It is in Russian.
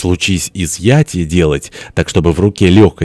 случись изъятие делать, так чтобы в руке легкость